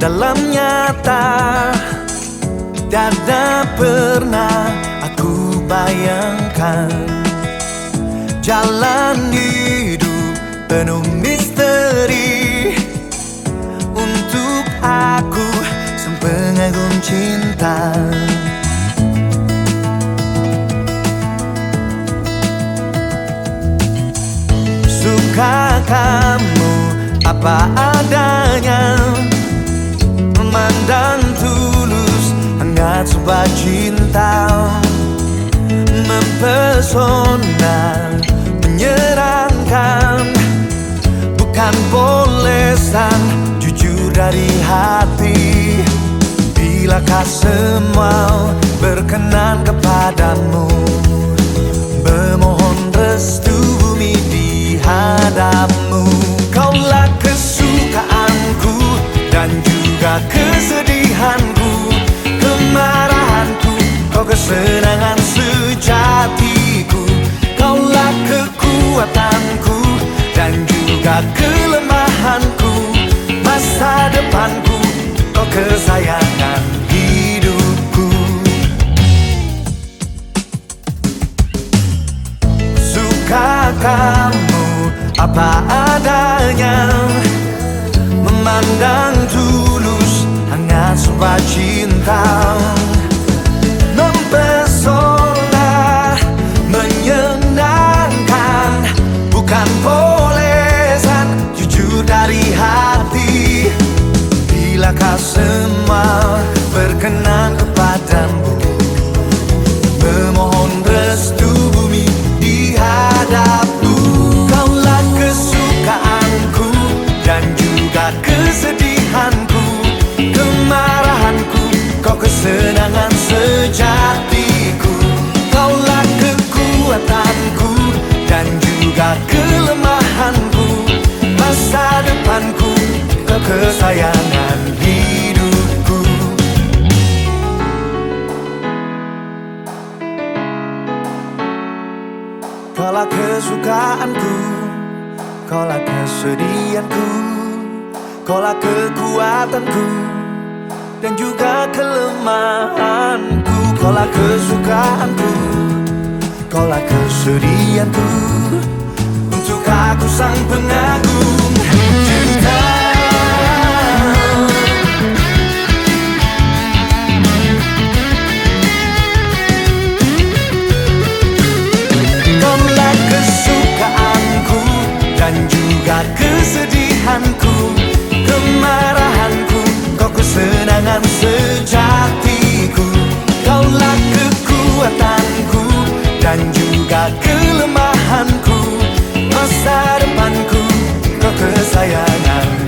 dalam nyata. Tiada pernah aku bayangkan Jalan hidup penuh misteri. Untuk aku sang pengagum cinta. Suka kamu apa adanya. Memandang tulus hangat sebuah cinta. Mempesona menyenangkan Bukan polesan jujur dari hati. Bilakah semua berkenan kepadamu? Memohon restu kelemahanku Masa depanku, kau kesayangan hidupku. Suka kamu apa adanya? Memandang tulus hangat sebuah cinta semua berkenan kepadamu. Memohon restu bumi di hadapmu Kaulah kesukaanku dan juga kesedihanku Kemarahanku, kau kesenangan sejatiku. Kaulah kekuatanku dan juga kelemahanku Masa depanku, kau kesayangan Kaulah kesukaanku Kaulah kesedihanku Kaulah kekuatanku Dan juga kelemahanku. Kaulah kesukaanku Kaulah kesedihanku Untuk aku sang pengagum kesedihanku Kemarahanku. Kau kesenangan sejatiku. Kaulah kekuatanku Dan juga kelemahanku. Masa depanku Kau kesayangan.